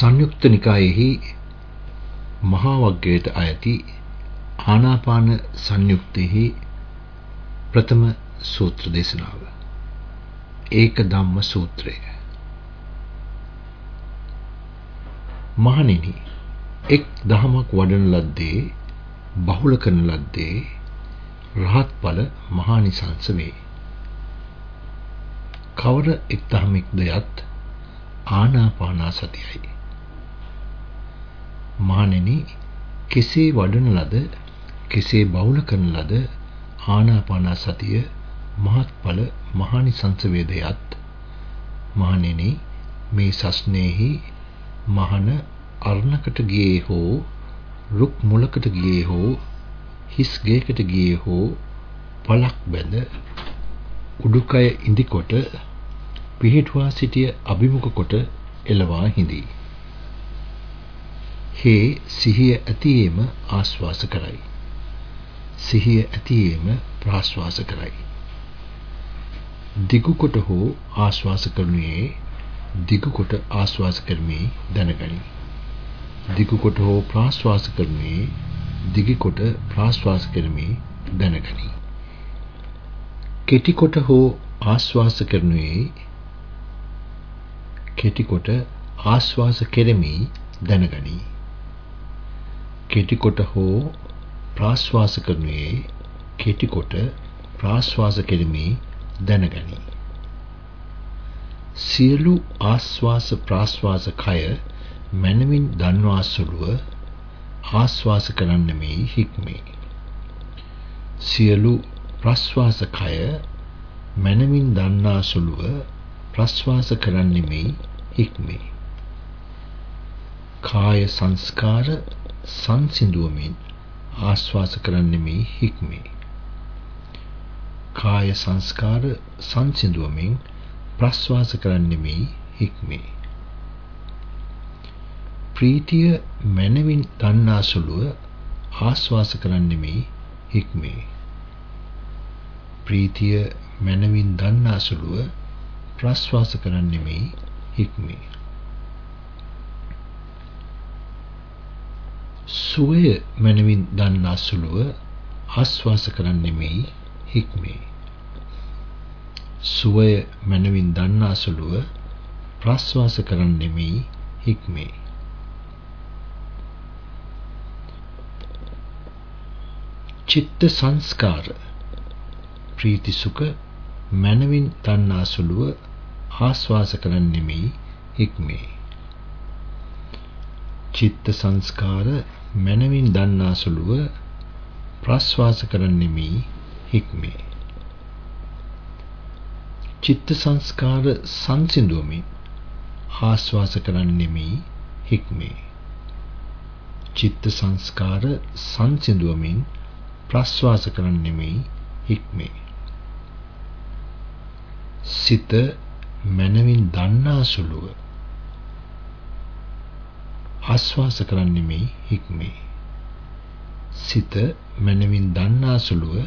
සංයුක්ත නිකායෙහි මහා වග්ගයට අයති. ආනාපාන සංයුක්තෙහි ප්‍රථම සූත්‍ර දේශනාව. ඒක ධම්ම සූත්‍රය. මහණෙනි එක් දහමක් වඩන ලද්දේ බහුල කරන ලද්දේ රහත් ඵල මහානිසංස වේ. කවර එක් දහමෙක් දයත් ආනාපානසතියයි මහණෙනි කෙසේ වඩන ලද කෙසේ බහුල කරන ලද ආනාපාන සතිය මහත්ඵල මහානිසංස වේදයත් මහණෙනි මේ සස්නේහි මහන අරණකට ගියේ හෝ රුක් මුලකට ගියේ හෝ හිස් ගේකට ගියේ හෝ පලක් බැඳ උඩුකය ඉදිකොට පිහිටුවා සිටිය අභිමුඛ කොට එළවා හිඳී. හේ සිහිය ඇතිවීම ආස්වාස කරයි. සිහිය ඇතිවීම ප්‍රාශ්වාස කරයි. දිගු කොට හෝ ආශ්වාස කරනුයේ දිගු කොට ආශ්වාස කරමි දැනගනි. දිගු කොට හෝ ප්‍රාශ්වාස කරනුයේ දිගි කොට ප්‍රාශ්වාස කරමි දැනගනි. කෙටි කොට හෝ ආශ්වාස කරනුයේ කෙටි කොට ආශ්වාස කෙරෙමි දැනගනි. කෙටි කොට හෝ ප්‍රාශ්වාස කරනුයේ කෙටි කොට ප්‍රාශ්වාස කෙරෙමි දැනගනි. සියලු ආශ්වාස ප්‍රාශ්වාස කය මනමින් දන්වා සුළුව ආශ්වාස කරන්න මේ හික්මේ. සියලු ප්‍රශ්වාස කය මනමින් දන්නා සුළුව ප්‍රශ්වාස කරන්නේ මේ හික්මේ. කාය සංස්කාර සංසිඳුවමින් ආස්වාස කරන්නෙමි හික්මේ. කාය සංස්කාර සංසිඳුවමින් ප්‍රස්වාස කරන්නෙමි හික්මේ. ප්‍රීතිය මනවින් දන්නාසුලුව ආස්වාස කරන්නෙමි හික්මේ. ප්‍රීතිය මනවින් දන්නාසුලුව ප්‍රස්වාස කරන්නෙමි හික්මේ. සුවය මනවින් දන්නා සුළුව ආස්වාස කරන්නෙමෙයි හික්මේ. සුවය මනවින් දන්නා සුළුව ප්‍රාස්වාස කරන්නෙමෙයි හික්මේ. චිත්ත සංස්කාර ප්‍රීති සුඛ මනවින් දන්නා සුළුව ආස්වාස කරන්නෙමෙයි හික්මේ. චිත්ත සංස්කාර මනවින් දන්නා සුළුව ප්‍රස්වාස කරන්නෙමි හික්මේ. චිත්ත සංස්කාර සංසිඳුවමින් ආස්වාස කරන්නෙමි හික්මේ. චිත්ත සංස්කාර සංසිඳුවමින් ප්‍රස්වාස කරන්නෙමි හික්මේ. සිත මනවින් දන්නා සුළුව ආස්වාස කරන්නෙමි හික්මේ. සිත මනවින් දන්නා සුළුව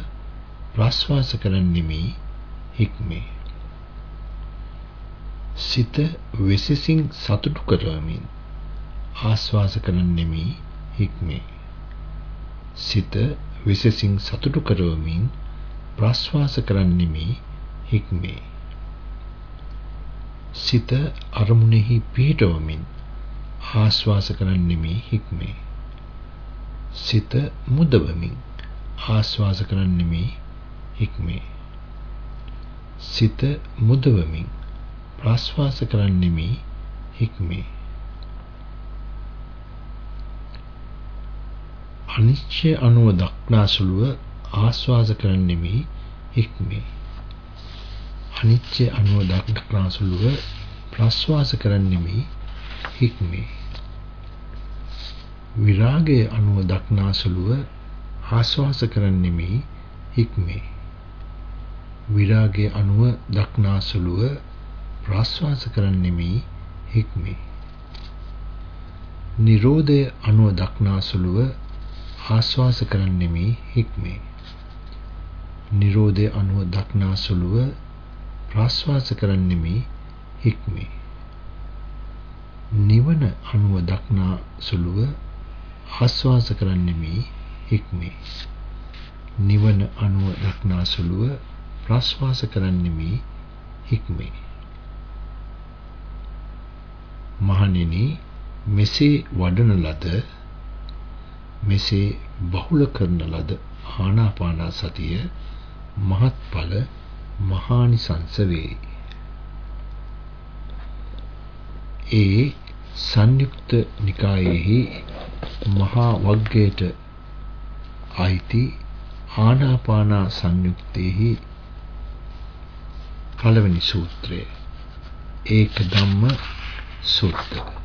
ප්‍රස්වාස කරන්නෙමි හික්මේ. සිත විශේෂින් සතුටු කරවමින් ආස්වාස කරන්නෙමි හික්මේ. සිත විශේෂින් සතුටු කරවමින් ප්‍රස්වාස කරන්නෙමි හික්මේ. සිත අරමුණෙහි පිහිටවමින් ආස්වාස කරන්නෙමි හික්මේ. සිත මුදවමින් ආස්වාස කරන්නෙමි හික්මේ. සිත මුදවමින් ප්‍රාස්වාස කරන්නෙමි හික්මේ. අනිශ්චය අනුව දක්නාසුලුව ආස්වාස කරන්නෙමි හික්මේ. අනිච්චය අනුව දක්නාසුලුව ප්‍රස්වාස කරන්නෙමි හික්මේ. විරාගයේ අනුව දක්නාසුලුව ආස්වාස කරන්නෙමි හික්මේ. විරාගයේ අනුව දක්නාසුලුව ප්‍රාස්වාස කරන්නෙමි හික්මේ. නිරෝධය අනුව දක්නාසුලුව ආස්වාස කරන්නෙමි හික්මේ. නිරෝධය අනුව දක්නාසුලුව ප්‍රාස්වාස කරන්නෙමි හික්මේ. නිවන අනුව දක්නා සුළුව ආස්වාස කරන්නෙමි හික්මේ. නිවන අනුව දක්නා සුළුව ප්‍රස්වාස කරන්නෙමි හික්මේ. මහණෙනි මෙසේ වඩන ලද මෙසේ බහුල කරන ලද ආනාපාන සතිය මහත්ඵල මහානිසංස වේ. ඒ සංයුක්ත නිකායෙහි මහා වග්ගයට අයිති ආනාපාන සංයුක්තේහි පළවෙනි සූත්‍රය. ඒක ධම්ම සූත්‍රය.